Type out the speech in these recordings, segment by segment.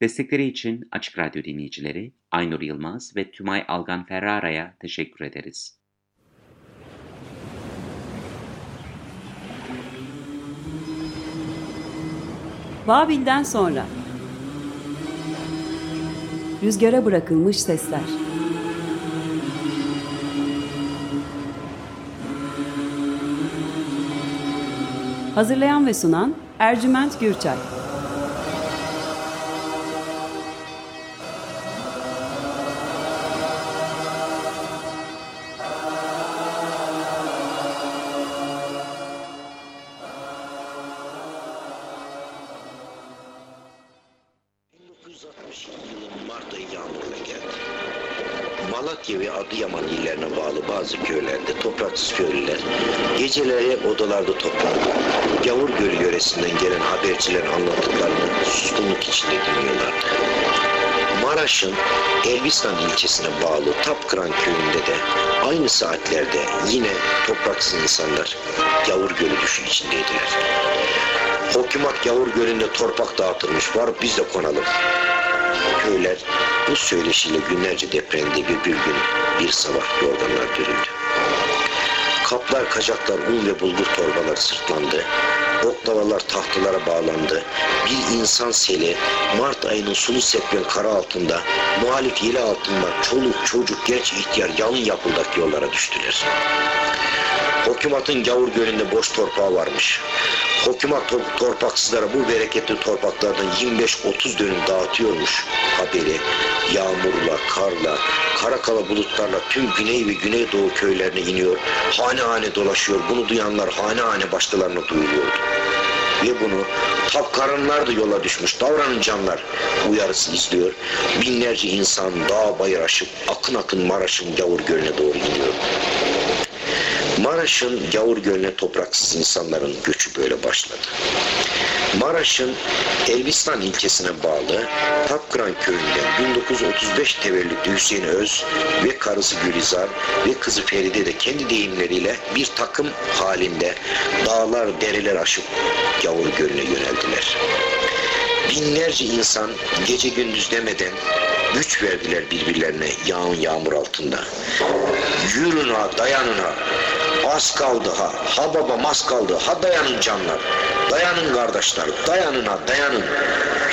Destekleri için Açık Radyo dinleyicileri Aynur Yılmaz ve Tümay Algan Ferrara'ya teşekkür ederiz. Babil'den sonra. Rüzgara bırakılmış sesler. Hazırlayan ve sunan Ercüment Gürçay ilçesine bağlı Tapkıran köyünde de aynı saatlerde yine topraksız insanlar Gavur Gölü düşü içindeydiler. Hükümet Gavur Gölü'nde torpak dağıtılmış var biz de konalım. Köyler bu söyleşiyle günlerce depremde bir bir gün bir sabah yorganlar dürüldü. Kaplar, kacaklar, un ve bulgur torbalar sırtlandı. Oklavalar tahtalara bağlandı. Bir insan seli Mart ayının sulu seppen kara altında muhalif yeli altında çoluk çocuk genç ihtiyar yalın yapıldak yollara düştüler. Hükümetin gavur gölünde boş torpağı varmış. Hükümet tor torpaksızlara bu bereketli torpaklardan 25-30 dönüm dağıtıyormuş haberi. Yağmurla, karla, karakala bulutlarla tüm güney ve güneydoğu köylerine iniyor. Hane hane dolaşıyor. Bunu duyanlar hane hane başkalarına duyuruyordu. Ve bunu tapkarınlar da yola düşmüş. Davranın canlar uyarısı izliyor. Binlerce insan dağ bayır aşıp akın akın Maraş'ın gavur gölüne doğru iniyor. Maraş'ın Gavur Gölü'ne topraksız insanların göçü böyle başladı. Maraş'ın Elbistan ilçesine bağlı Tapkıran köyünden 1935 tevellütlü Hüseyin Öz ve karısı Gülizar ve kızı Feride de kendi deyimleriyle bir takım halinde dağlar, dereler aşıp Gavur Gölü'ne yöneldiler. Binlerce insan gece gündüz demeden güç verdiler birbirlerine yağın yağmur altında. Yürün ha, dayanın ha. Az kaldı ha, ha baba az kaldı, ha dayanın canlar. Dayanın kardeşler, dayanın ha, dayanın.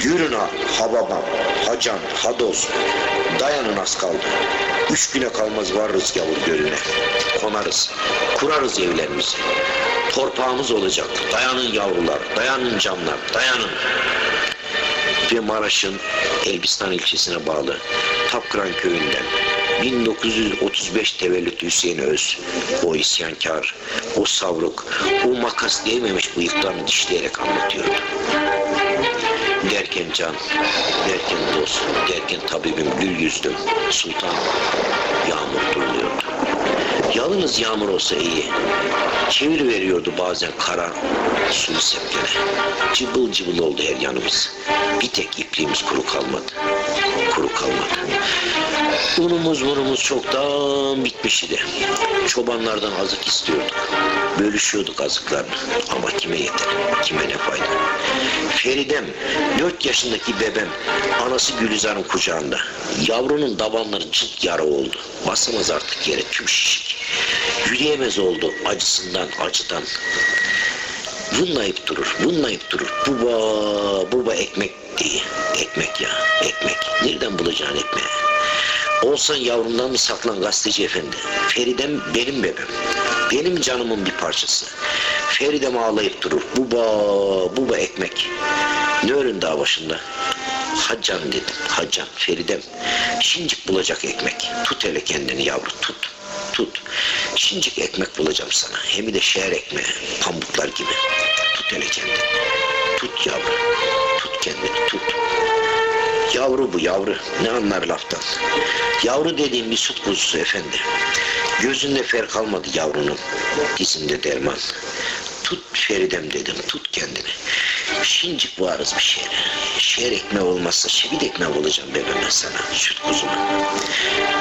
Yürün ha, ha babam, ha can, ha dost. Dayanın az kaldı. Üç güne kalmaz varırız gavur gölüne. Konarız, kurarız evlerimizi. Torpağımız olacak. Dayanın yavrular, dayanın canlar, dayanın ve Maraş'ın Elbistan ilçesine bağlı Tapkıran köyünden 1935 tevellütlü Hüseyin Öz, o isyankar, o savruk, o makas değmemiş bıyıklarını dişleyerek anlatıyordu. Derken can, derken dost, derken tabibim gül yüzdüm, sultan yağmur duruluyordu. Yalnız yağmur olsa iyi. Çevir veriyordu bazen kara sulu sepkene. Cıbıl cıbıl oldu her yanımız. Bir tek ipliğimiz kuru kalmadı. Kuru kalmadı. Unumuz bunumuz çoktan bitmişti. Çobanlardan azık istiyorduk. Bölüşüyorduk azıklarını. Ama kime yeter? Kime ne fayda? Feridem, dört yaşındaki bebem, anası Gülizar'ın kucağında. Yavrunun dabanları çıt yara oldu. Basamaz artık yere tüm şişik. Yürüyemez oldu acısından, acıdan. Vınlayıp durur, vınlayıp durur. Buba, buba ekmek diye. Ekmek ya, ekmek. Nereden bulacaksın ekmeği? Olsan yavrumdan mı saklan gazeteci efendi? Feridem benim bebem. Benim canımın bir parçası. Feridem ağlayıp durur. Buba, buba ekmek. Ne örün dağ başında? Haccan dedim. Haccan, Feridem. Şincik bulacak ekmek. Tut hele kendini yavru, tut. Tut. Şincik ekmek bulacağım sana. Hem de şehir ekmeği. Pamuklar gibi. Tut hele kendini. Tut yavru. Tut kendini, tut. Yavru bu yavru. Ne anlar laftan. Yavru dediğim bir süt kuzusu efendi. Gözünde fer kalmadı yavrunun. Dizinde derman. Tut Feridem dedim. Tut kendini. Şincik varız bir şehre. Şehir ekmeği olmazsa şebit ekmeği olacağım bebeğime sana. Süt kuzuma.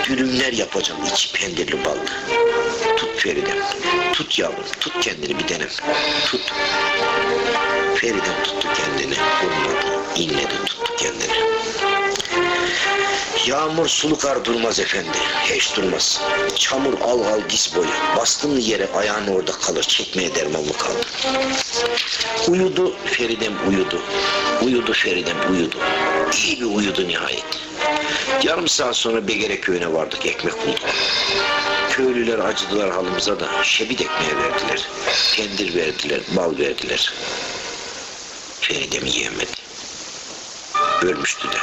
Dürümler yapacağım içi pendirli ballı. Tut Feridem. Tut yavrum. Tut kendini bir denem. Tut. Feridem tuttu kendini. Vurmadı. İnledi tuttu kendini. Yağmur sulukar durmaz efendi. Hiç durmaz. Çamur al al diz boyu. Bastın yere ayağın orada kalır. Çekmeye derman mı kaldı? Uyudu Feridem uyudu. Uyudu Feridem uyudu. İyi bir uyudu nihayet. Yarım saat sonra Begere köyüne vardık ekmek bulduk. Köylüler acıdılar halımıza da şebit ekmeği verdiler. Pendir verdiler, bal verdiler. Feridem'i yiyemedi. Ölmüştü de.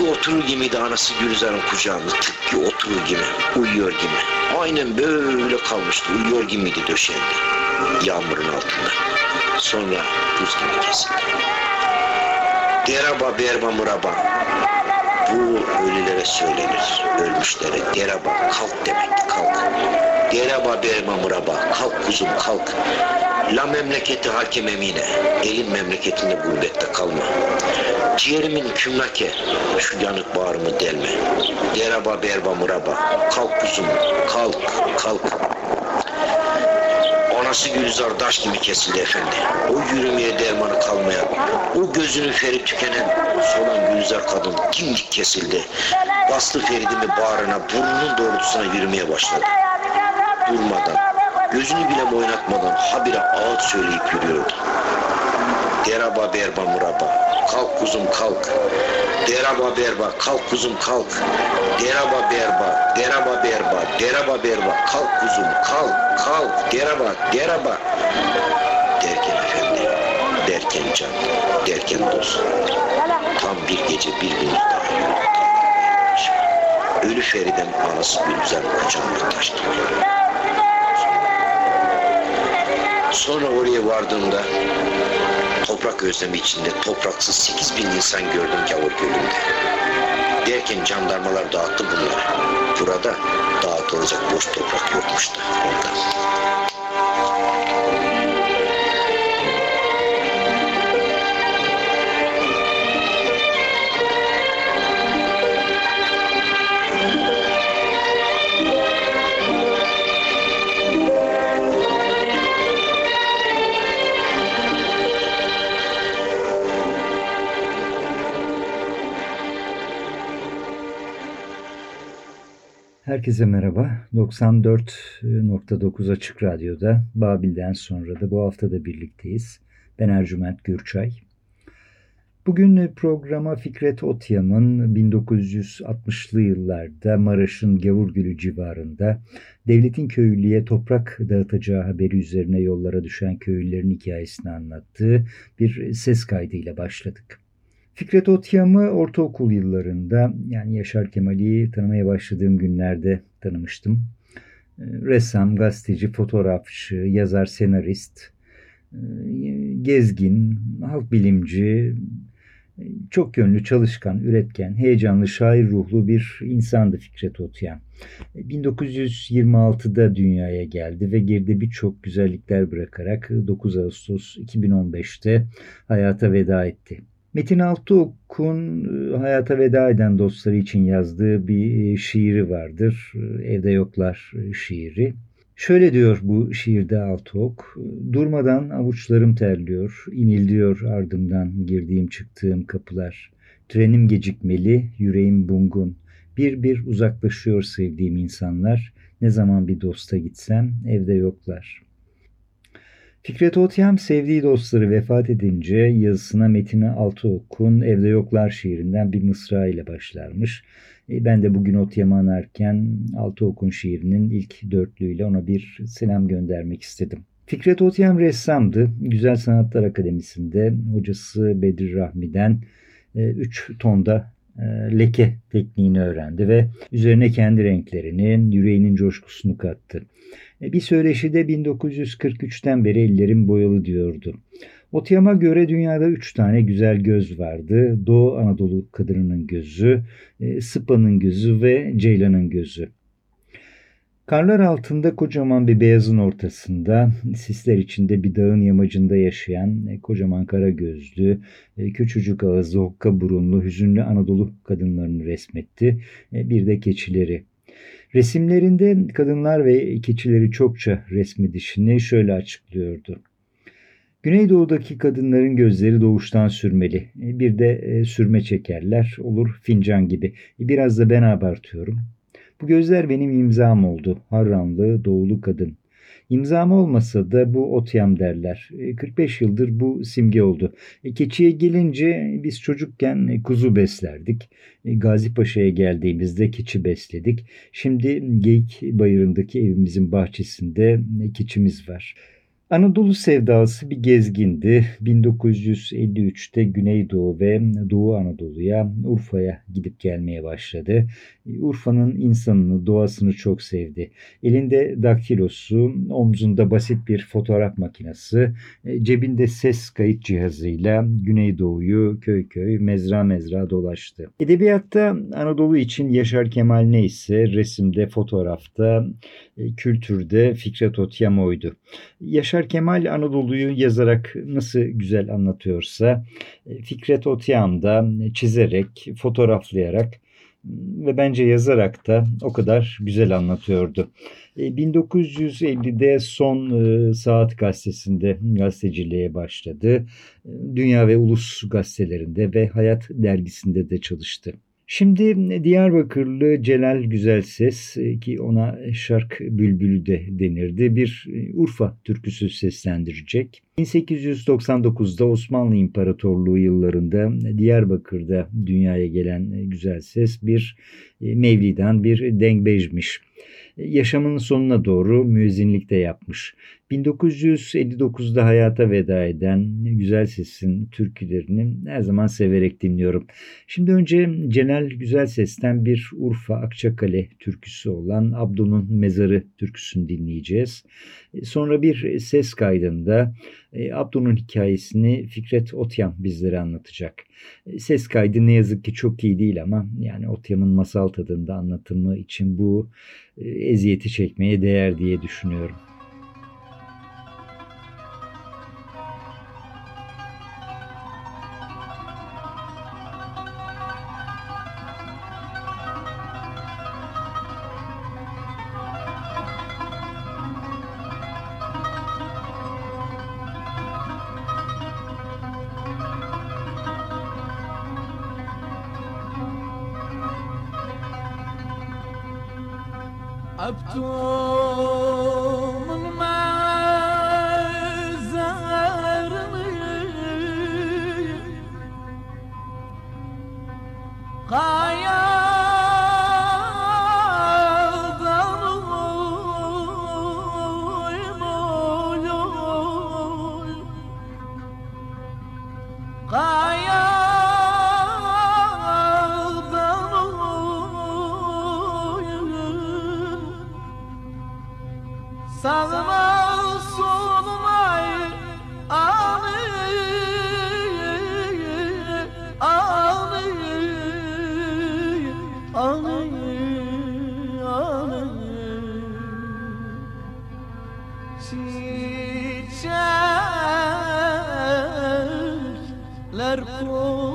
Oturur gibiydi anası Gülizar'ın kucağında. Tıpkı oturur gibi, uyuyor gibi. Aynen böyle kalmıştı, uyuyor gibiydi döşeğinde. Yağmurun altında. Sonra buz gibi kesildi. Deraba berba muraba. Bu ölülere söylenir. Ölmüşlere deraba kalk demek kalk. Deraba berba muraba kalk kuzum kalk. La memleketi hakem emine. Elin memleketinde gurbette kalma. Ciğerimin kümlake. Şu yanık bağrımı delme. Deraba berba muraba. Kalk kuzum kalk kalk. Anası Gülizar daş gibi kesildi efendi. O yürümeye dermanı kalmayan, o gözünün feri tükenen, solan Gülizar kadın dimdik kesildi. Bastı Feridimi bağrına, burnunun doğrultusuna yürümeye başladı. Durmadan, gözünü bile oynatmadan habire ağıt söyleyip yürüyordu. Deraba berba muraba, kalk kuzum kalk. Deraba berba, kalk kuzum kalk. Deraba berba, deraba berba, deraba berba, kalk kuzum kalk, kalk. Deraba, deraba. Derken efendi, derken can, derken dost. Tam bir gece bir gündüz daha yürüdü. Ölü Feriden anası Gülüzar kucağına taştı. Sonra oraya vardığımda toprak özlemi içinde topraksız sekiz bin insan gördüm Gavur Gölü'nde. Derken jandarmalar dağıttı bunları. Burada dağıtılacak boş toprak yokmuştu ondan. Herkese merhaba. 94.9 Açık Radyo'da Babil'den sonra da bu hafta da birlikteyiz. Ben Ercüment Gürçay. Bugün programa Fikret Otyam'ın 1960'lı yıllarda Maraş'ın Gavurgülü civarında devletin köylüye toprak dağıtacağı haberi üzerine yollara düşen köylülerin hikayesini anlattığı bir ses kaydıyla başladık. Fikret Otyam'ı ortaokul yıllarında yani Yaşar Kemal'i tanımaya başladığım günlerde tanımıştım. Ressam, gazeteci, fotoğrafçı, yazar, senarist, gezgin, halk bilimci, çok yönlü, çalışkan, üretken, heyecanlı, şair ruhlu bir insandı Fikret Otyam. 1926'da dünyaya geldi ve geride birçok güzellikler bırakarak 9 Ağustos 2015'te hayata veda etti. Metin Altıok'un hayata veda eden dostları için yazdığı bir şiiri vardır. Evde Yoklar şiiri. Şöyle diyor bu şiirde Altıok. Durmadan avuçlarım terliyor, inildiyor ardımdan girdiğim çıktığım kapılar. Trenim gecikmeli, yüreğim bungun. Bir bir uzaklaşıyor sevdiğim insanlar. Ne zaman bir dosta gitsem evde yoklar.'' Fikret Otyam sevdiği dostları vefat edince yazısına Metin'i Altıok'un Evde Yoklar şiirinden bir mısra ile başlarmış. E, ben de bugün Otyam'ı anarken Altıok'un şiirinin ilk dörtlüğüyle ona bir selam göndermek istedim. Fikret Otyam ressamdı. Güzel Sanatlar Akademisi'nde hocası Bedir Rahmi'den 3 e, tonda e, leke tekniğini öğrendi ve üzerine kendi renklerini, yüreğinin coşkusunu kattı. Bir söyleşide 1943'ten beri ellerim boyalı diyordu. Otyam'a göre dünyada üç tane güzel göz vardı. Doğu Anadolu kadınının gözü, e, Sıpa'nın gözü ve Ceylan'ın gözü. Karlar altında kocaman bir beyazın ortasında, sisler içinde bir dağın yamacında yaşayan e, kocaman kara gözlü, e, küçücük ağızlı, hokka burunlu, hüzünlü Anadolu kadınlarını resmetti. Bir de keçileri. Resimlerinde kadınlar ve keçileri çokça resmedişini şöyle açıklıyordu. Güneydoğu'daki kadınların gözleri doğuştan sürmeli. Bir de e, sürme çekerler, olur fincan gibi. Biraz da ben abartıyorum. Bu gözler benim imzam oldu. Harranlı, doğulu kadın. İmzam olmasa da bu otyam derler. 45 e, yıldır bu simge oldu. E, keçiye gelince biz çocukken e, kuzu beslerdik. Gazi Paşa'ya geldiğimizde keçi besledik. Şimdi Geyik Bayırı'ndaki evimizin bahçesinde keçimiz var. Anadolu sevdası bir gezgindi. 1953'te Güneydoğu ve Doğu Anadolu'ya, Urfa'ya gidip gelmeye başladı. Urfa'nın insanını, doğasını çok sevdi. Elinde daktilosu, omzunda basit bir fotoğraf makinesi, cebinde ses kayıt cihazıyla Güneydoğu'yu köy köy, mezra mezra dolaştı. Edebiyatta Anadolu için Yaşar Kemal neyse resimde, fotoğrafta, kültürde Fikret Otyamo'ydu. Yaşar Kemal Anadolu'yu yazarak nasıl güzel anlatıyorsa Fikret Otyam da çizerek, fotoğraflayarak ve bence yazarak da o kadar güzel anlatıyordu. 1950'de e, Son e, Saat gazetesinde gazeteciliğe başladı. Dünya ve Ulus gazetelerinde ve Hayat dergisinde de çalıştı. Şimdi Diyarbakırlı Celal Güzelses e, ki ona şark bülbülü de denirdi bir e, Urfa türküsü seslendirecek. 1899'da Osmanlı İmparatorluğu yıllarında Diyarbakır'da dünyaya gelen Güzelses bir e, Mevli'den bir dengbejmiş yaşamının sonuna doğru müezzinlik de yapmış. 1959'da hayata veda eden Güzel Ses'in türkülerini her zaman severek dinliyorum. Şimdi önce Cenel Güzel Ses'ten bir Urfa Akçakale türküsü olan Abdu'nun Mezarı türküsünü dinleyeceğiz. Sonra bir ses kaydında e, Abdu'nun hikayesini Fikret Otyam bizlere anlatacak. E, ses kaydı ne yazık ki çok iyi değil ama yani Otyam'ın masal tadında anlatımı için bu e, eziyeti çekmeye değer diye düşünüyorum. çiçekler koy.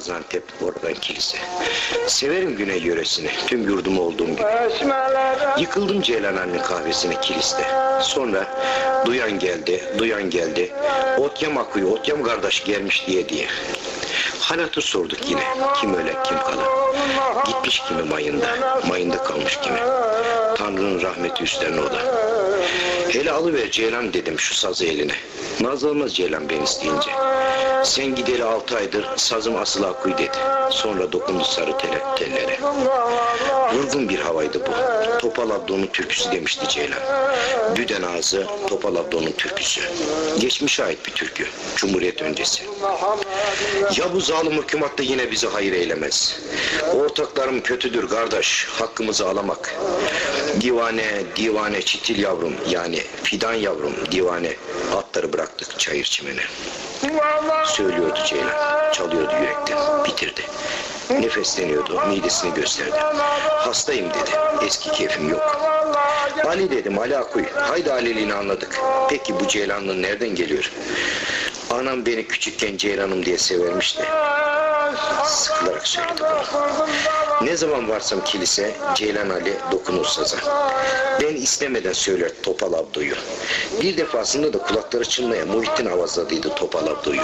Gaziantep, oradan kilise. Severim Güney yöresini, tüm yurdum olduğum gibi. Yıkıldım Ceylan anne kahvesine kiliste. Sonra duyan geldi, duyan geldi. Otyam akıyor, Otyam kardeş gelmiş diye diye. Halatı sorduk yine. Kim öyle, kim kalır. Gitmiş kimi mayında, mayında kalmış kimi. Tanrı'nın rahmeti üstlerine o da. Hele alıver Ceylan dedim şu sazı eline. Naz almaz Ceylan ben isteyince. Sen gideli altı aydır sazım asıl akkuy dedi. Sonra dokundu sarı tele, tellere. Vurgun bir havaydı bu. Topal Abdo'nun türküsü demişti Ceylan. Düden ağzı Topal Abdo'nun türküsü. Geçmişe ait bir türkü. Cumhuriyet öncesi. Ya bu zalim hükümet de yine bizi hayır eylemez. Ortaklarım kötüdür kardeş. Hakkımızı alamak. Divane, divane çitil yavrum. Yani fidan yavrum, divane. Atları bıraktık çayır çimene. Söylüyordu Ceylan. Çalıyordu yürekten. Bitirdi. Nefesleniyordu. Midesini gösterdi. Hastayım dedi. Eski keyfim yok. Ali dedim Ali Akuy. Haydi Aliliğini anladık. Peki bu Ceylanlı nereden geliyor? Anam beni küçükken Ceylan'ım diye severmişti. Sıkılarak söyledi bunu. Ne zaman varsam kilise Ceylan Ali dokunur saza. Ben istemeden söyler Topal Abdo'yu. Bir defasında da kulakları çınlaya Muhittin avazladıydı Topal Abdo'yu.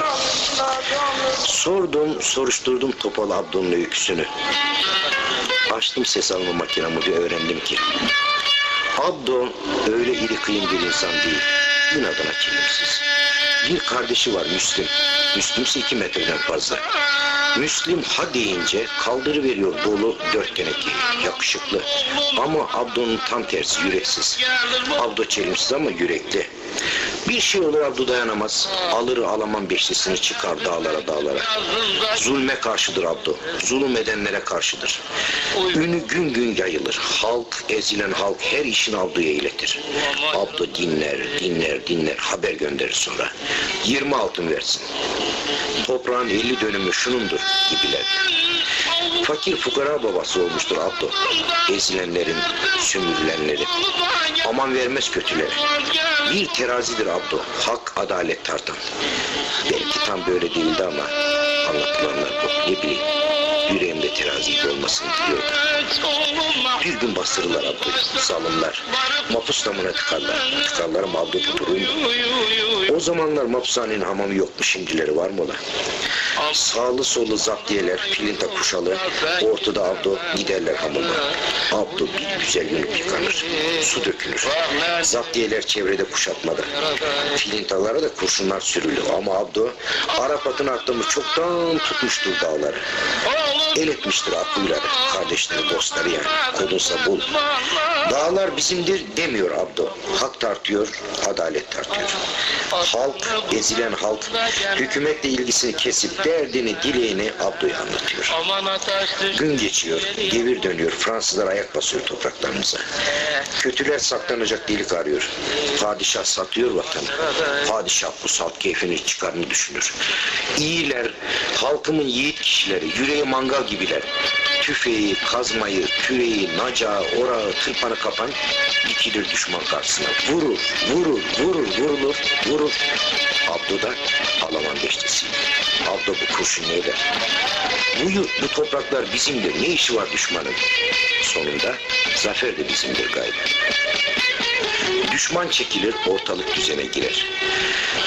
Sordum, soruşturdum Topal Abdo'nun öyküsünü. Açtım ses alma makinamı ve öğrendim ki Abdo öyle iri kıyım bir insan değil. İnadına kilimsiz. Bir kardeşi var Müslim. Müslimse iki metreden fazla. Müslim ha deyince kaldırıveriyor dolu dört teneki. Yakışıklı. Ama Abdo'nun tam tersi yüreksiz. Abdo çelimsiz ama yürekli. Bir şey olur Abdo dayanamaz. Alır alamam beşlisini çıkar dağlara dağlara. Zulme karşıdır Abdo. Zulüm edenlere karşıdır. Ünü gün gün yayılır. Halk, ezilen halk her işini Abdo'ya iletir. Abdo dinler, dinler, dinler. Haber gönderir sonra. 20 altın versin. Toprağın 50 dönümü şunundur gibiler. Fakir fukara babası olmuştur Abdo. Ezilenlerin, sömürülenlerin. Aman vermez kötülere. Bir terazidir Abdo. Hak, adalet tartan. Belki tam böyle değildi ama anlatılanlar bu. Ne bileyim. Yüreğimde terazi olmasını diliyordu. Bir gün bastırırlar Abdo'yu. Zalimler. Mapus damına tıkarlar. Tıkarlarım Abdo tuturuyum. O zamanlar mapushanenin hamamı yokmuş şimdileri var mı ola? Sağlı sollu zaptiyeler, filinta kuşalı, ortada Abdo giderler hamama. Abdo bir güzel yünüp yıkanır. Su dökülür. Zaptiyeler çevrede kuşatmada. Filintalara da kurşunlar sürülür. Ama Abdo Arapat'ın aklımı çoktan tutmuştur dağları. El etmiştir akuyları, kardeşleri, dostları yani. Kodunsa bul. Dağlar bizimdir demiyor Abdo. Hak tartıyor, adalet tartıyor. Halk, ezilen halk, hükümetle ilgisini kesip derdini, dileğini Abdo'ya anlatıyor. Gün geçiyor, devir dönüyor, Fransızlar ayak basıyor topraklarımıza. Kötüler saklanacak delik arıyor. Padişah satıyor vatanı. Padişah bu salt keyfini çıkarını düşünür. İyiler, halkımın yiğit kişileri, yüreği mangal gibiler. Tüfeği, kazmayı, küreği, nacağı, orağı, tırpanı kapan dikilir düşman karşısına. Vurur, vurur, vurur, vurulur, vurur. Abdo da Alaman beştesi. Abdo bu kurşun neyler? Bu yurt, bu topraklar bizimdir. Ne işi var düşmanın? Sonunda zafer de bizimdir gayrı. Düşman çekilir, ortalık düzene girer.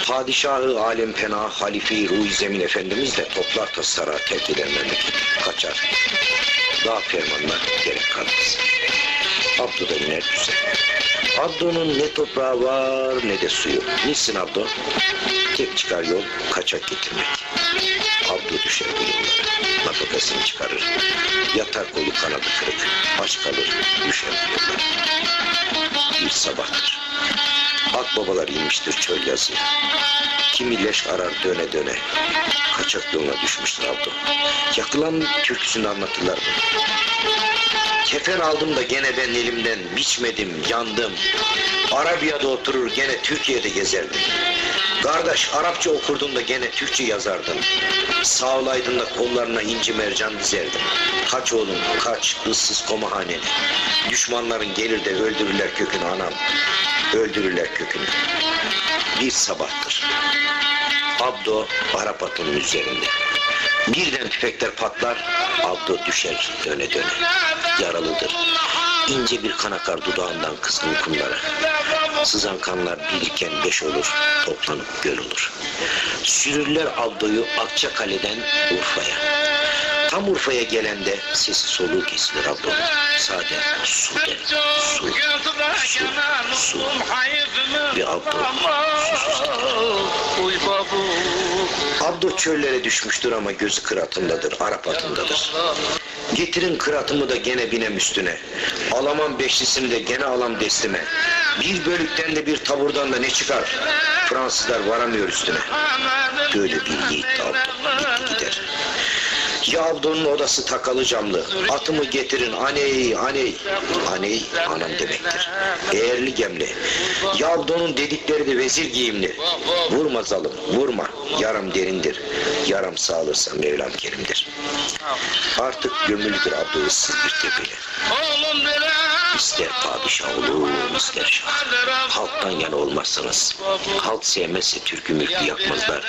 Padişahı alem pena, halifi ruh zemin efendimiz de toplar tasara terk memleket. Kaçar. Daha fermanına gerek kalmaz. Abdo da iner düzen. Abdo'nun ne toprağı var ne de suyu. Niçin Abdo? Tek çıkar yol kaçak getirmek. Abdo düşer bu yollara. Nafakasını çıkarır. Yatar kolu kanadı kırık. Aç kalır. Düşer bu yollara. Sabahtır. Akbabalar inmiştir çöl yazıya. Kimi leş arar döne döne. Kaçak yoluna düşmüştür Abdo. Yakılan türküsünü anlatırlar mı? Kefen aldım da gene ben elimden biçmedim, yandım. Arabiya'da oturur gene Türkiye'de gezerdim. Kardeş Arapça okurdun da gene Türkçe yazardın. Sağ olaydın da kollarına inci mercan dizerdim. Kaç oğlum kaç ıssız komahaneni. Düşmanların gelir de öldürürler kökünü anam. Öldürürler kökünü. Bir sabahtır. Abdo Arap atının üzerinde. Birden tüfekler patlar, Abdo düşer döne döne. Yaralıdır. İnce bir kan akar dudağından kızgın kumlara. Sızan kanlar biriken beş olur, toplanıp göl olur. Sürürler Abdo'yu Akçakale'den Urfa'ya. Tam Urfa'ya gelende sesi soluğu kesilir Abdo'nun. Sade su der, su, su, su. Ve Abdo Abdo çöllere düşmüştür ama gözü kıratındadır, Arap atındadır. Getirin kıratımı da gene binem üstüne. Alamam beşlisini de gene alam destime. Bir bölükten de bir taburdan da ne çıkar? Fransızlar varamıyor üstüne. Böyle bir yiğit Abdo gitti gider. Ya Abdo'nun odası takalı camlı. Atımı getirin aney aney. Aney anam demektir. Eğerli gemli. Ya Abdo'nun dedikleri de vezir giyimli. Vurma zalim vurma. Yaram derindir. Yaram sağılırsa Mevlam kerimdir. Artık gömülüdür Abdo ıssız bir tepeli. İster padişah olur, ister şah. Halktan yana olmazsanız, halk sevmezse türkü mülkü yapmazlar.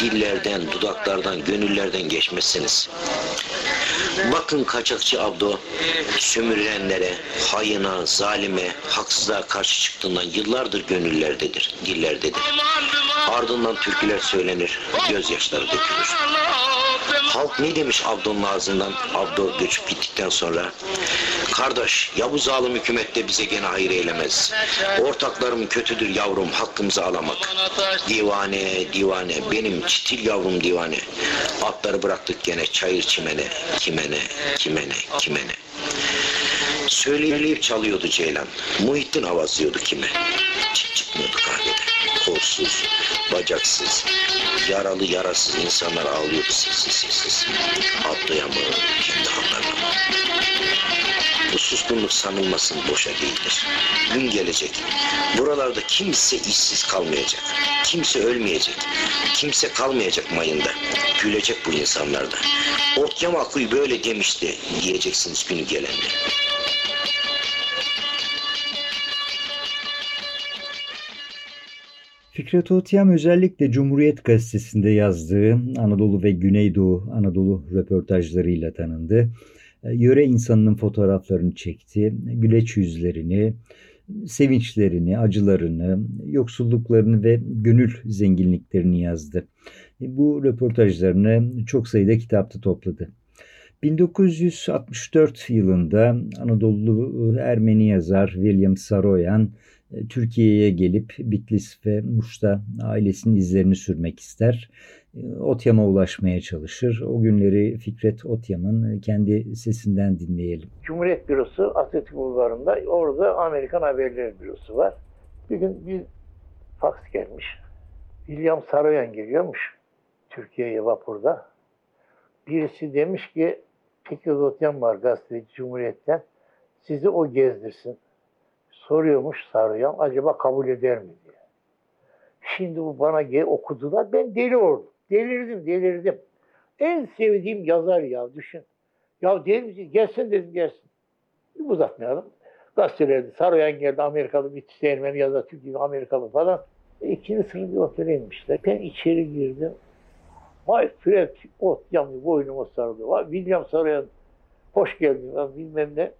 Dillerden, dudaklardan, gönüllerden geçmezseniz. Bakın kaçakçı Abdo, sömürülenlere, hayına, zalime, haksızlığa karşı çıktığından yıllardır gönüllerdedir, dillerdedir. Ardından türküler söylenir, gözyaşları dökülür. Halk ne demiş Abdo'nun ağzından Abdo göçüp gittikten sonra? Kardeş ya bu zalim hükümet de bize gene hayır eylemez. Ortaklarım kötüdür yavrum hakkımızı alamak. Divane divane benim çitil yavrum divane. Atları bıraktık gene çayır çimene, kimene, kimene, kimene. Söyleyip çalıyordu Ceylan. Muhittin avazlıyordu kime. Çık çıkmıyordu kahvede. Kolsuz, bacaksız, yaralı yarasız insanlar ağlıyordu sessiz sessiz. Mı, kendi hallarına? Bu suskunluk sanılmasın boşa değildir. Gün gelecek. Buralarda kimse işsiz kalmayacak. Kimse ölmeyecek. Kimse kalmayacak mayında. Gülecek bu insanlarda. Otyam Akuy böyle demişti diyeceksiniz günü gelende. Fikret Otyam özellikle Cumhuriyet Gazetesi'nde yazdığı Anadolu ve Güneydoğu Anadolu röportajlarıyla tanındı. Yöre insanının fotoğraflarını çekti, güleç yüzlerini, sevinçlerini, acılarını, yoksulluklarını ve gönül zenginliklerini yazdı. Bu röportajlarını çok sayıda kitapta topladı. 1964 yılında Anadolu Ermeni yazar William Saroyan Türkiye'ye gelip Bitlis ve Muş'ta ailesinin izlerini sürmek ister. Otyam'a ulaşmaya çalışır. O günleri Fikret Otyam'ın kendi sesinden dinleyelim. Cumhuriyet Bürosu Atatürk Bulvarı'nda orada Amerikan Haberleri Bürosu var. Bir gün bir faks gelmiş. William Saroyan geliyormuş Türkiye'ye vapurda. Birisi demiş ki Fikret Otyam var gazeteci Cumhuriyet'ten. Sizi o gezdirsin. Soruyormuş Saroyan acaba kabul eder mi diye. Şimdi bu bana okudular. Ben deli oldum. Delirdim, delirdim. En sevdiğim yazar ya düşün. Ya dedim ki gelsin dedim gelsin. Uzatmayalım. Gazetelerde Saroyan geldi Amerikalı bir Ermeni yazar, Türkiye Amerikalı falan. E, ikinci sınıf bir otele inmişler. Ben içeri girdim. Vay Fred ot yanıyor boynuma sarılıyor. Vay William Saroyan hoş geldin bilmem ne.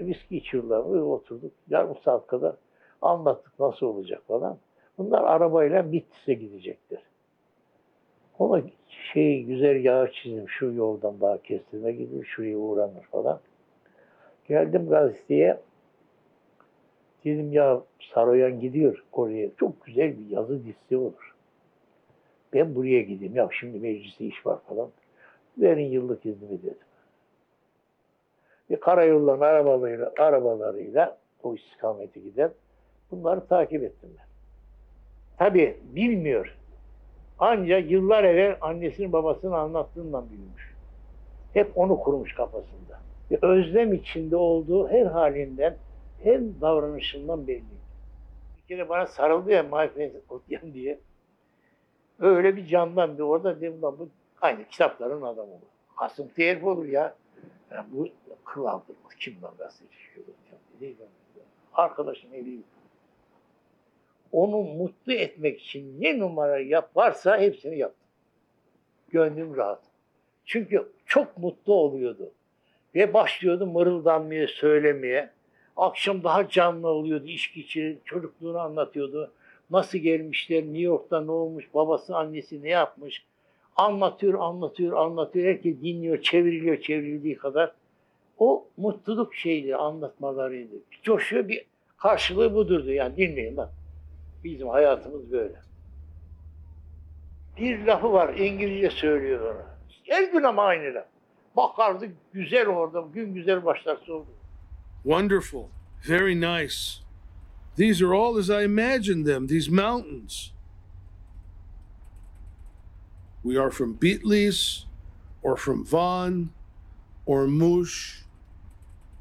Viski içiyorlar. Böyle oturduk. Yarım saat kadar anlattık nasıl olacak falan. Bunlar arabayla Bitlis'e gidecekler. Ona şey güzel yağ çizdim. Şu yoldan daha kestirme gidiyor. Şuraya uğranır falan. Geldim gazeteye. Dedim ya Saroyan gidiyor oraya. Çok güzel bir yazı dizisi olur. Ben buraya gideyim. Ya şimdi mecliste iş var falan. Verin yıllık iznimi dedim. Karayolların arabalarıyla, arabalarıyla o istikamete giden. Bunları takip ettim ben. Tabii bilmiyor. Ancak yıllar evvel annesinin babasının anlattığından büyümüş. Hep onu kurmuş kafasında. Ve özlem içinde olduğu her halinden, her davranışından belli. Bir kere bana sarıldı ya Mahfez Otyan diye. Öyle bir candan bir orada dedim bu aynı kitapların adamı bu. Kasıntı herif olur ya. Yani bu kıl aldırmaz. Kim lan gazeteci? Değil mi? Arkadaşın evi onu mutlu etmek için ne numara yaparsa hepsini yaptım. Gönlüm rahat. Çünkü çok mutlu oluyordu. Ve başlıyordu mırıldanmaya, söylemeye. Akşam daha canlı oluyordu içki çocukluğunu anlatıyordu. Nasıl gelmişler, New York'ta ne olmuş, babası, annesi ne yapmış. Anlatıyor, anlatıyor, anlatıyor. Herkes dinliyor, çevriliyor, çevrildiği kadar. O mutluluk şeydi, anlatmalarıydı. Bir coşuyor, bir karşılığı budurdu. Yani dinleyin bak. Bizim hayatımız böyle. Bir lafı var, İngilizce söylüyor ona. Her gün ama aynı laf. Bakardı güzel orada, gün güzel başlarsa oldu. Wonderful, very nice. These are all as I imagined them, these mountains. We are from Beatles, or from Vaughan, or Mush,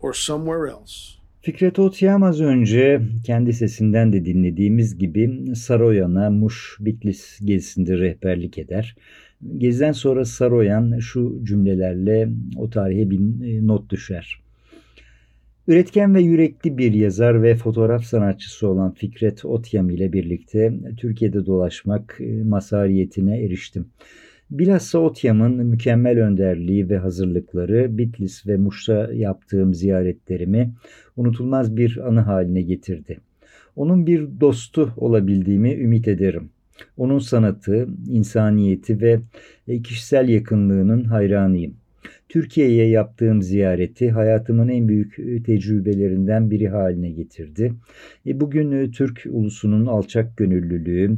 or somewhere else. Fikret Otyam az önce kendi sesinden de dinlediğimiz gibi Saroyan'a Muş Bitlis gezisinde rehberlik eder. Geziden sonra Saroyan şu cümlelerle o tarihe bir e, not düşer. Üretken ve yürekli bir yazar ve fotoğraf sanatçısı olan Fikret Otyam ile birlikte Türkiye'de dolaşmak e, masariyetine eriştim. Bilhassa Otyam'ın mükemmel önderliği ve hazırlıkları Bitlis ve Muş'ta yaptığım ziyaretlerimi unutulmaz bir anı haline getirdi. Onun bir dostu olabildiğimi ümit ederim. Onun sanatı, insaniyeti ve kişisel yakınlığının hayranıyım. Türkiye'ye yaptığım ziyareti hayatımın en büyük e, tecrübelerinden biri haline getirdi. E, bugün e, Türk ulusunun alçak gönüllülüğü,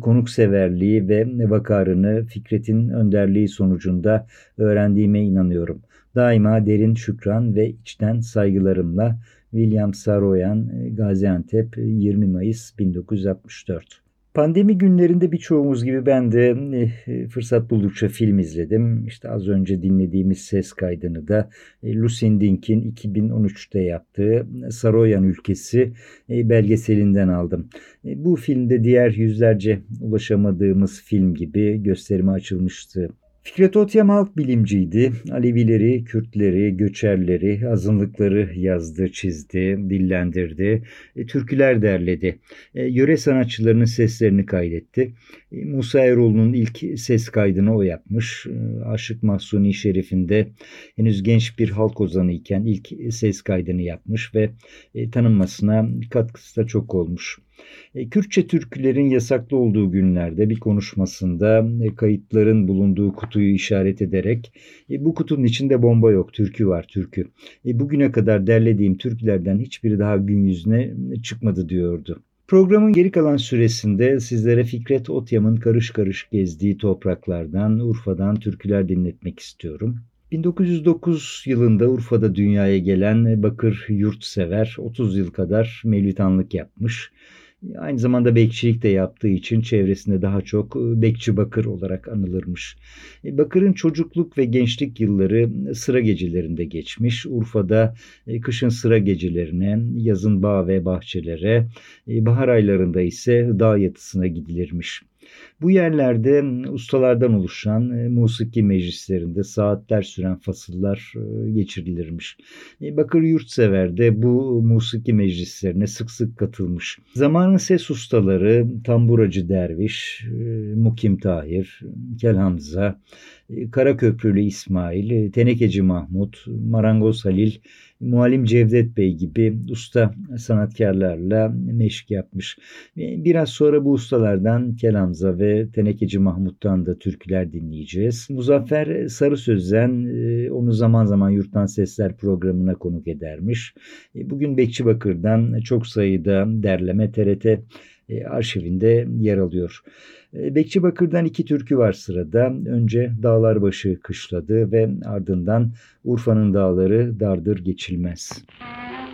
konukseverliği ve vakarını Fikret'in önderliği sonucunda öğrendiğime inanıyorum. Daima derin şükran ve içten saygılarımla William Saroyan, Gaziantep 20 Mayıs 1964 Pandemi günlerinde birçoğumuz gibi ben de e, fırsat buldukça film izledim. İşte az önce dinlediğimiz ses kaydını da e, Lucien Dink'in 2013'te yaptığı Saroyan Ülkesi belgeselinden aldım. Bu filmde diğer yüzlerce ulaşamadığımız film gibi gösterime açılmıştı. Fikret Otyam halk bilimciydi. Alevileri, Kürtleri, göçerleri, azınlıkları yazdı, çizdi, dillendirdi. E, türküler derledi. E, yöre sanatçılarının seslerini kaydetti. E, Musa Eroğlu'nun ilk ses kaydını o yapmış. Aşık Mahsuni Şerif'inde henüz genç bir halk ozanı iken ilk ses kaydını yapmış ve tanınmasına katkısı da çok olmuş. E, Kürtçe türkülerin yasaklı olduğu günlerde bir konuşmasında e, kayıtların bulunduğu kutuyu işaret ederek e, bu kutunun içinde bomba yok, türkü var, türkü. Bugüne kadar derlediğim türkülerden hiçbiri daha gün yüzüne çıkmadı diyordu. Programın geri kalan süresinde sizlere Fikret Otyam'ın karış karış gezdiği topraklardan, Urfa'dan türküler dinletmek istiyorum. 1909 yılında Urfa'da dünyaya gelen Bakır Yurtsever 30 yıl kadar mevlitanlık yapmış. Aynı zamanda bekçilik de yaptığı için çevresinde daha çok e, Bekçi Bakır olarak anılırmış. E, Bakır'ın çocukluk ve gençlik yılları sıra gecelerinde geçmiş. Urfa'da e, kışın sıra gecelerine, yazın bağ ve bahçelere, bahar aylarında ise dağ yatısına gidilirmiş. Bu yerlerde ustalardan oluşan e, musiki meclislerinde saatler süren fasıllar e, geçirilirmiş. E, Bakır Yurtsever de bu musiki meclislerine sık sık katılmış. Zamanın ses ustaları Tamburacı Derviş, Mukim Tahir, Kel Hamza, Karaköprülü İsmail, Tenekeci Mahmut, Marangoz Halil, Muallim Cevdet Bey gibi usta sanatkarlarla meşk yapmış. Biraz sonra bu ustalardan Kelamza ve Tenekeci Mahmut'tan da türküler dinleyeceğiz. Muzaffer Sarı Sözden e, onu zaman zaman Yurttan Sesler programına konuk edermiş. E, bugün Bekçi Bakır'dan çok sayıda derleme TRT e, arşivinde yer alıyor. Bekçi Bakır'dan iki türkü var sırada. Önce Dağlarbaşı kışladı ve ardından Urfa'nın dağları dardır geçilmez. Müzik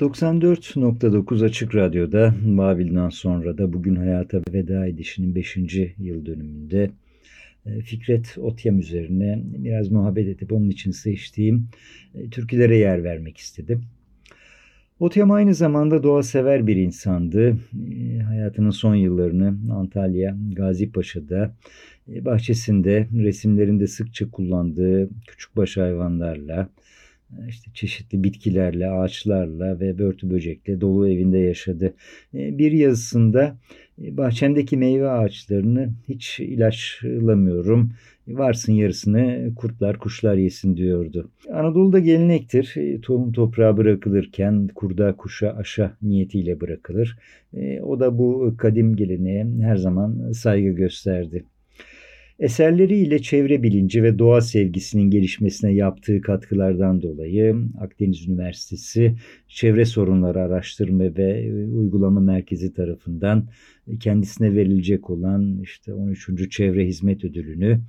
94.9 Açık Radyo'da Babil'den sonra da bugün hayata veda edişinin 5. yıl dönümünde e, Fikret Otyam üzerine biraz muhabbet edip onun için seçtiğim e, türkülere yer vermek istedim. Otyam aynı zamanda doğa sever bir insandı. E, Hayatının son yıllarını Antalya, Gazi Paşa'da e, bahçesinde resimlerinde sıkça kullandığı küçükbaş hayvanlarla, işte çeşitli bitkilerle, ağaçlarla ve börtü böcekle dolu evinde yaşadı. E, Bir yazısında e, bahçemdeki meyve ağaçlarını hiç ilaçlamıyorum. Varsın yarısını kurtlar kuşlar yesin diyordu. Anadolu'da gelenektir. E, Tohum toprağa bırakılırken kurda kuşa aşa niyetiyle bırakılır. E, O da bu kadim geleneğe her zaman saygı gösterdi. Eserleriyle çevre bilinci ve doğa sevgisinin gelişmesine yaptığı katkılardan dolayı Akdeniz Üniversitesi Çevre Sorunları Araştırma ve Uygulama Merkezi tarafından kendisine verilecek olan işte 13. Çevre Hizmet Ödülünü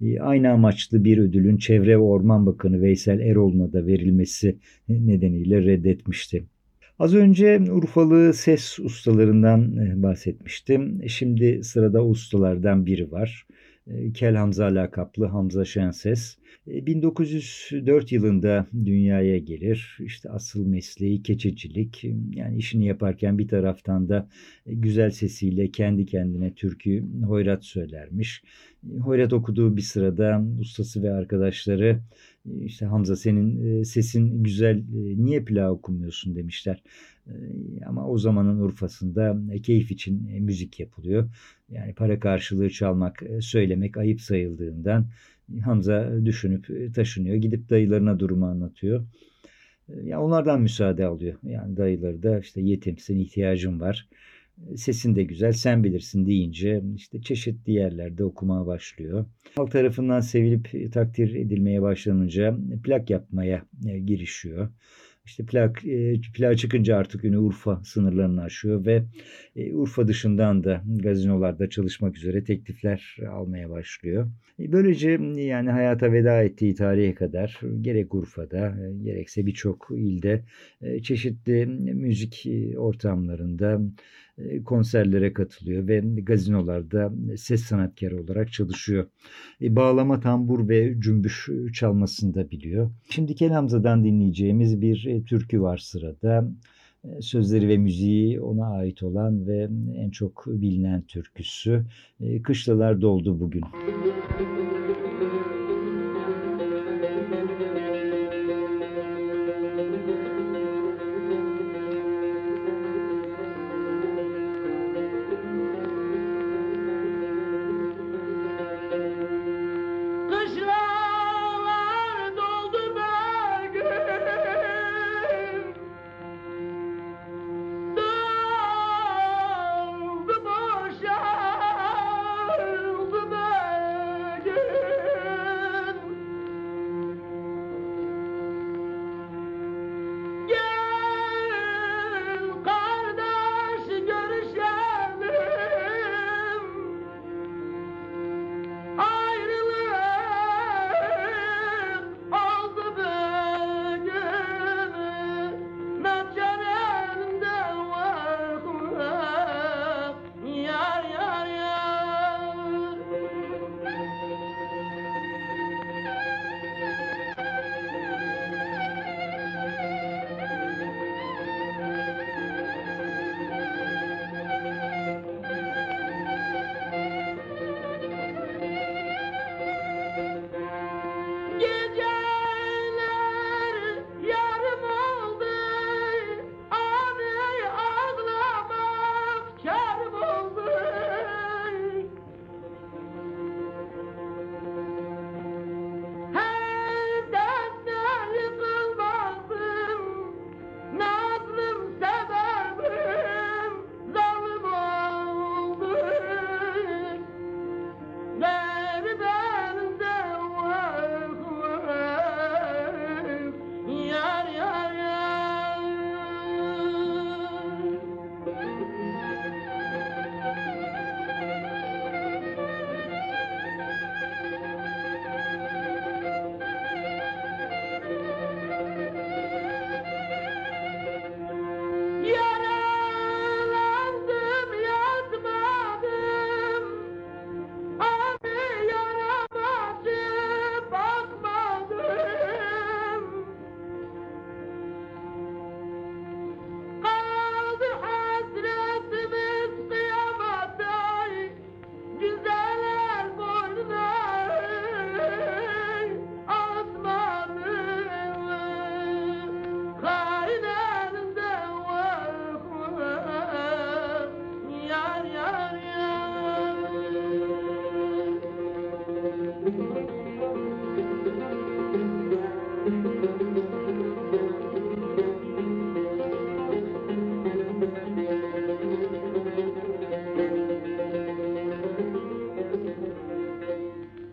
e, aynı amaçlı bir ödülün Çevre ve Orman Bakanı Veysel Eroğlu'na da verilmesi nedeniyle reddetmişti. Az önce Urfalı ses ustalarından e, bahsetmiştim. Şimdi sırada ustalardan biri var. E, Kel Hamza lakaplı Hamza Şenses. E, 1904 yılında dünyaya gelir. İşte asıl mesleği keçecilik. Yani işini yaparken bir taraftan da e, güzel sesiyle kendi kendine türkü hoyrat söylermiş. E, Hoyrat okuduğu bir sırada ustası ve arkadaşları İşte Hamza senin sesin güzel niye plağı okumuyorsun demişler. Ama o zamanın Urfa'sında keyif için müzik yapılıyor. Yani para karşılığı çalmak, söylemek ayıp sayıldığından Hamza düşünüp taşınıyor. Gidip dayılarına durumu anlatıyor. Ya onlardan müsaade alıyor. Yani dayıları da işte yetimsin, ihtiyacın var. Sesin de güzel, sen bilirsin deyince işte çeşitli yerlerde okumaya başlıyor. Halk tarafından sevilip takdir edilmeye başlanınca plak yapmaya e, girişiyor. İşte plak, e, plak çıkınca artık ünü Urfa sınırlarını aşıyor ve e, Urfa dışından da gazinolarda çalışmak üzere teklifler almaya başlıyor. E, böylece yani hayata veda ettiği tarihe kadar gerek Urfa'da gerekse birçok ilde çeşitli müzik ortamlarında konserlere katılıyor ve gazinolarda ses sanatkarı olarak çalışıyor. Bağlama, tambur ve cümbüş çalmasını da biliyor. Şimdi Kelamza'dan dinleyeceğimiz bir türkü var sırada. Sözleri ve müziği ona ait olan ve en çok bilinen türküsü. Kışlalar doldu bugün. Müzik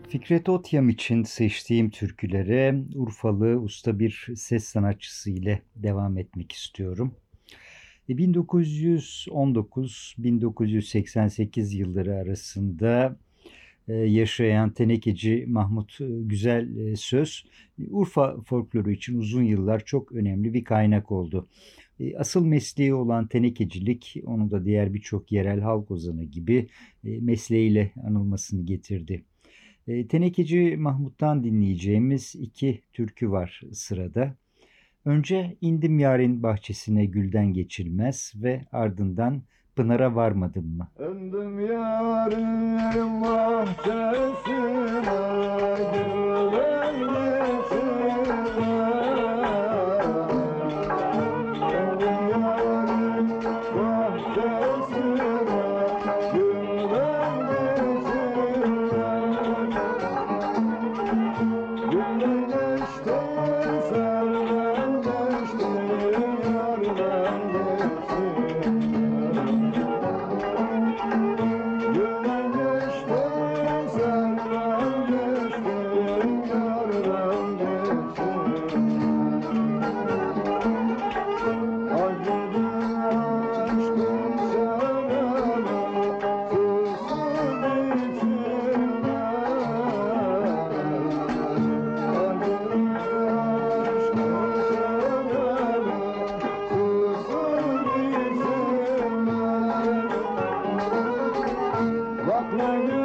Fikret Otyam için seçtiğim türkülere Urfalı usta bir ses sanatçısı ile devam etmek istiyorum. 1919-1988 e, yılları arasında e, yaşayan tenekeci Mahmut Güzel e, Söz Urfa folkloru için uzun yıllar çok önemli bir kaynak oldu. Asıl mesleği olan tenekecilik onun da diğer birçok yerel halk ozanı gibi mesleğiyle anılmasını getirdi. E, Tenekeci Mahmut'tan dinleyeceğimiz iki türkü var sırada. Önce indim yarın bahçesine gülden geçilmez ve ardından Pınar'a varmadın mı? İndim yarın bahçesine gülden Pınara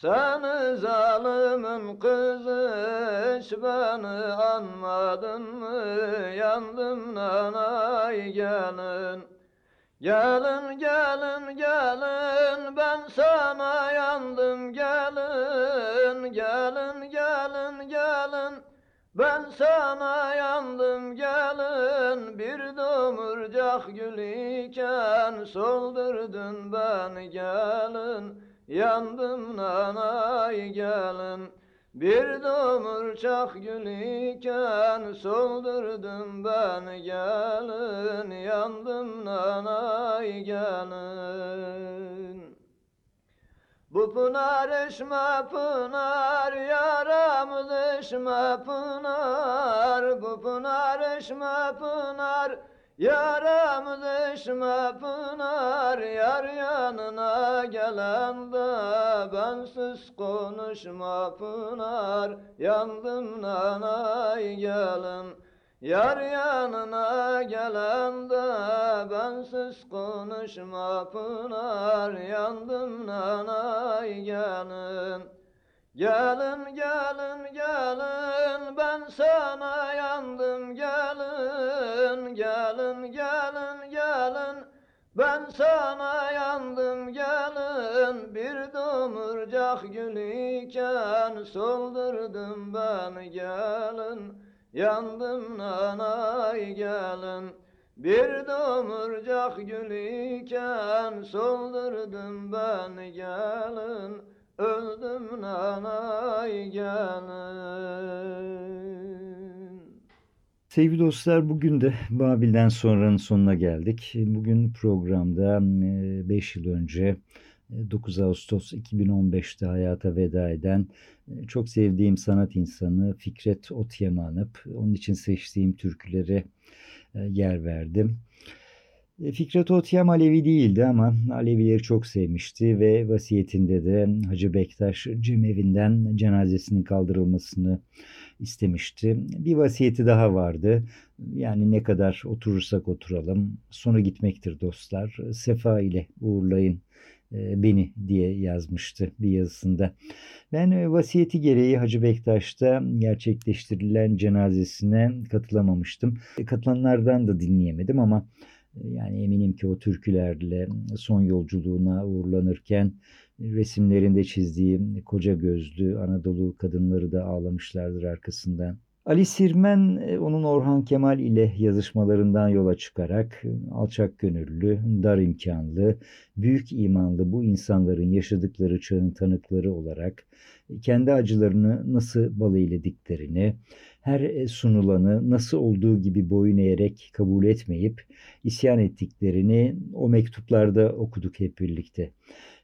Sen zalimin kızı hiç beni anmadın mı? Yandım nanay gelin. Gelin gelin gelin ben sana yandım gelin gelin gelin gelin ben sana yandım gelin bir domurcak gül iken soldurdun beni gelin yandım nanay gelin bir domurcak gül iken soldurdun beni gelin. Yandım nanay gelin. Bu pınar eşme pınar yaram deşme pınar. Bu pınar eşme pınar Yaram deşme pınar yar yanına gelen de bensiz konuşma pınar. Yandım nanay gelin Yar yanına gelen de bensiz konuşma pınar. Yandım nanay gelin Gelin gelin gelin ben sana yandım. Gelin gelin gelin gelin ben sana yandım. Gelin bir domurcak gül iken soldurdum beni gelin yandım nanay gelin bir domurcak gül iken soldurdum beni gelin öldüm nanay. Sevgili dostlar bugün de Babil'den sonranın sonuna geldik. Bugün programda 5 yıl önce 9 Ağustos 2015'te hayata veda eden çok sevdiğim sanat insanı Fikret Otyam'ı anıp onun için seçtiğim türkülere yer verdim. Fikret Otyam Alevi değildi ama Alevileri çok sevmişti ve vasiyetinde de Hacı Bektaş cemevinden cenazesinin kaldırılmasını istemişti. Bir vasiyeti daha vardı. Yani ne kadar oturursak oturalım sonu gitmektir dostlar. Sefa ile uğurlayın beni diye yazmıştı bir yazısında. Ben vasiyeti gereği Hacı Bektaş'ta gerçekleştirilen cenazesine katılamamıştım. Katılanlardan da dinleyemedim ama yani eminim ki o türkülerle son yolculuğuna uğurlanırken resimlerinde çizdiği koca gözlü Anadolu kadınları da ağlamışlardır arkasından. Ali Sirmen onun Orhan Kemal ile yazışmalarından yola çıkarak alçak gönüllü, dar imkanlı, büyük imanlı bu insanların yaşadıkları çağın tanıkları olarak kendi acılarını nasıl balıydiklerini, her sunulanı nasıl olduğu gibi boyun eğerek kabul etmeyip isyan ettiklerini o mektuplarda okuduk hep birlikte.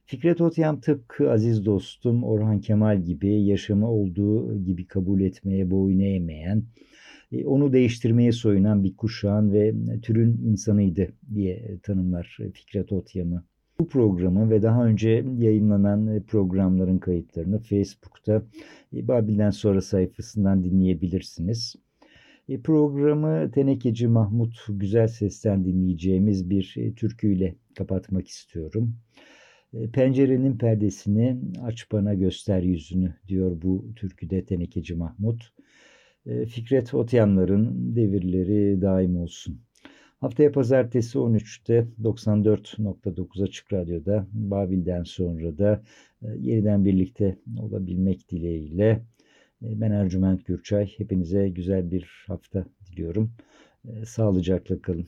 Fikret Otyam tıpkı aziz dostum Orhan Kemal gibi yaşamı olduğu gibi kabul etmeye boyun eğmeyen, onu değiştirmeye soyunan bir kuşağın ve türün insanıydı diye tanımlar Fikret Otyam'ı. Bu programı ve daha önce yayınlanan programların kayıtlarını Facebook'ta Babil'den sonra sayfasından dinleyebilirsiniz. Programı Tenekeci Mahmut Güzel Ses'ten dinleyeceğimiz bir türküyle kapatmak istiyorum. Pencerenin perdesini aç bana göster yüzünü diyor bu türküde Tenekeci Mahmut. Fikret Otyanlar'ın devirleri daim olsun. Haftaya pazartesi 13'te 94.9 Açık Radyo'da Babil'den sonra da yeniden birlikte olabilmek dileğiyle Ben Ercüment Gürçay. Hepinize güzel bir hafta diliyorum. Sağlıcakla kalın.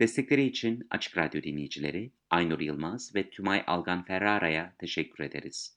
Destekleri için Açık Radyo dinleyicileri Aynur Yılmaz ve Tümay Algan Ferrara'ya teşekkür ederiz.